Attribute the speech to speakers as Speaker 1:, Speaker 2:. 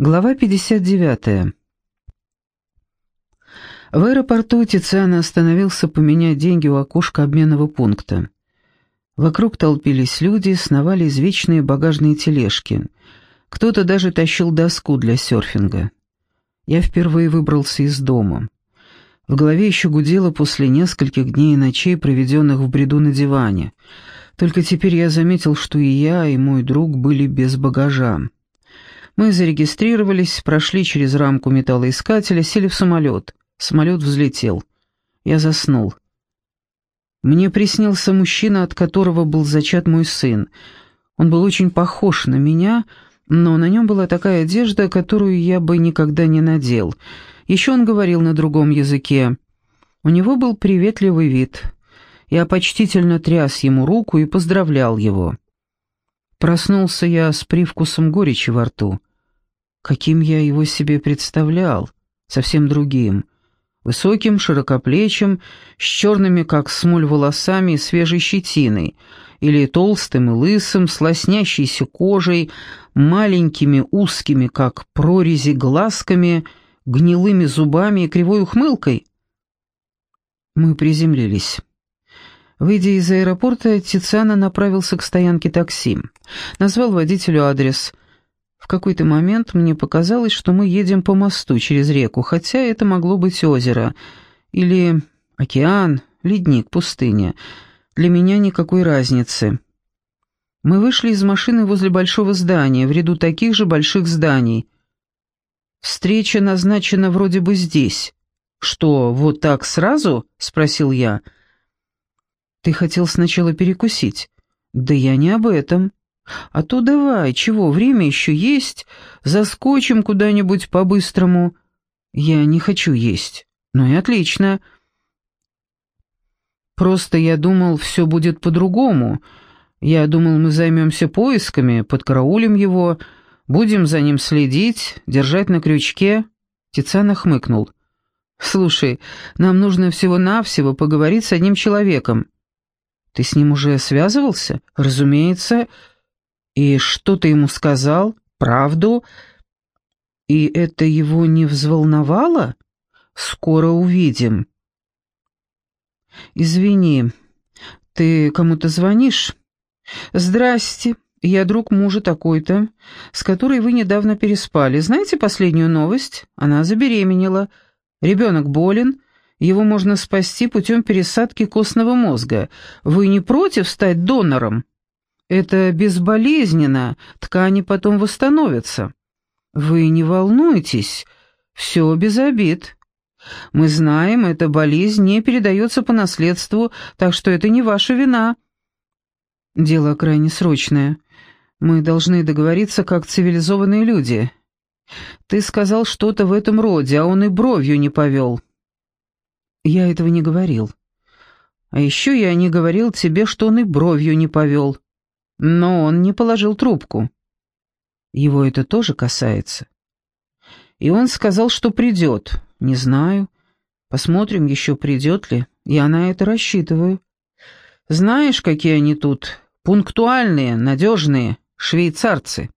Speaker 1: Глава 59. В аэропорту Тициана остановился поменять деньги у окошка обменного пункта. Вокруг толпились люди, сновали извечные багажные тележки. Кто-то даже тащил доску для серфинга. Я впервые выбрался из дома. В голове еще гудело после нескольких дней и ночей, проведенных в бреду на диване. Только теперь я заметил, что и я, и мой друг были без багажа. Мы зарегистрировались, прошли через рамку металлоискателя, сели в самолет. Самолет взлетел. Я заснул. Мне приснился мужчина, от которого был зачат мой сын. Он был очень похож на меня, но на нем была такая одежда, которую я бы никогда не надел. Еще он говорил на другом языке. У него был приветливый вид. Я почтительно тряс ему руку и поздравлял его. Проснулся я с привкусом горечи во рту. Каким я его себе представлял? Совсем другим. Высоким, широкоплечим, с черными, как смоль, волосами и свежей щетиной, или толстым и лысым, с лоснящейся кожей, маленькими, узкими, как прорези, глазками, гнилыми зубами и кривой ухмылкой. Мы приземлились. Выйдя из аэропорта, Тициана направился к стоянке такси. Назвал водителю адрес – в какой-то момент мне показалось, что мы едем по мосту через реку, хотя это могло быть озеро или океан, ледник, пустыня. Для меня никакой разницы. Мы вышли из машины возле большого здания, в ряду таких же больших зданий. Встреча назначена вроде бы здесь. Что, вот так сразу? спросил я. Ты хотел сначала перекусить. Да я не об этом. А то давай, чего, время еще есть, заскочим куда-нибудь по-быстрому. Я не хочу есть. Ну и отлично. Просто я думал, все будет по-другому. Я думал, мы займемся поисками, подкараулим его, будем за ним следить, держать на крючке. Тициана хмыкнул. «Слушай, нам нужно всего-навсего поговорить с одним человеком». «Ты с ним уже связывался?» «Разумеется. «И что ты ему сказал? Правду?» «И это его не взволновало? Скоро увидим». «Извини, ты кому-то звонишь?» «Здрасте, я друг мужа такой-то, с которой вы недавно переспали. Знаете последнюю новость? Она забеременела. Ребенок болен, его можно спасти путем пересадки костного мозга. Вы не против стать донором?» Это безболезненно, ткани потом восстановятся. Вы не волнуйтесь, все без обид. Мы знаем, эта болезнь не передается по наследству, так что это не ваша вина. Дело крайне срочное. Мы должны договориться как цивилизованные люди. Ты сказал что-то в этом роде, а он и бровью не повел. Я этого не говорил. А еще я не говорил тебе, что он и бровью не повел. Но он не положил трубку. Его это тоже касается. И он сказал, что придет. Не знаю. Посмотрим еще, придет ли. Я на это рассчитываю. Знаешь, какие они тут? Пунктуальные, надежные, швейцарцы.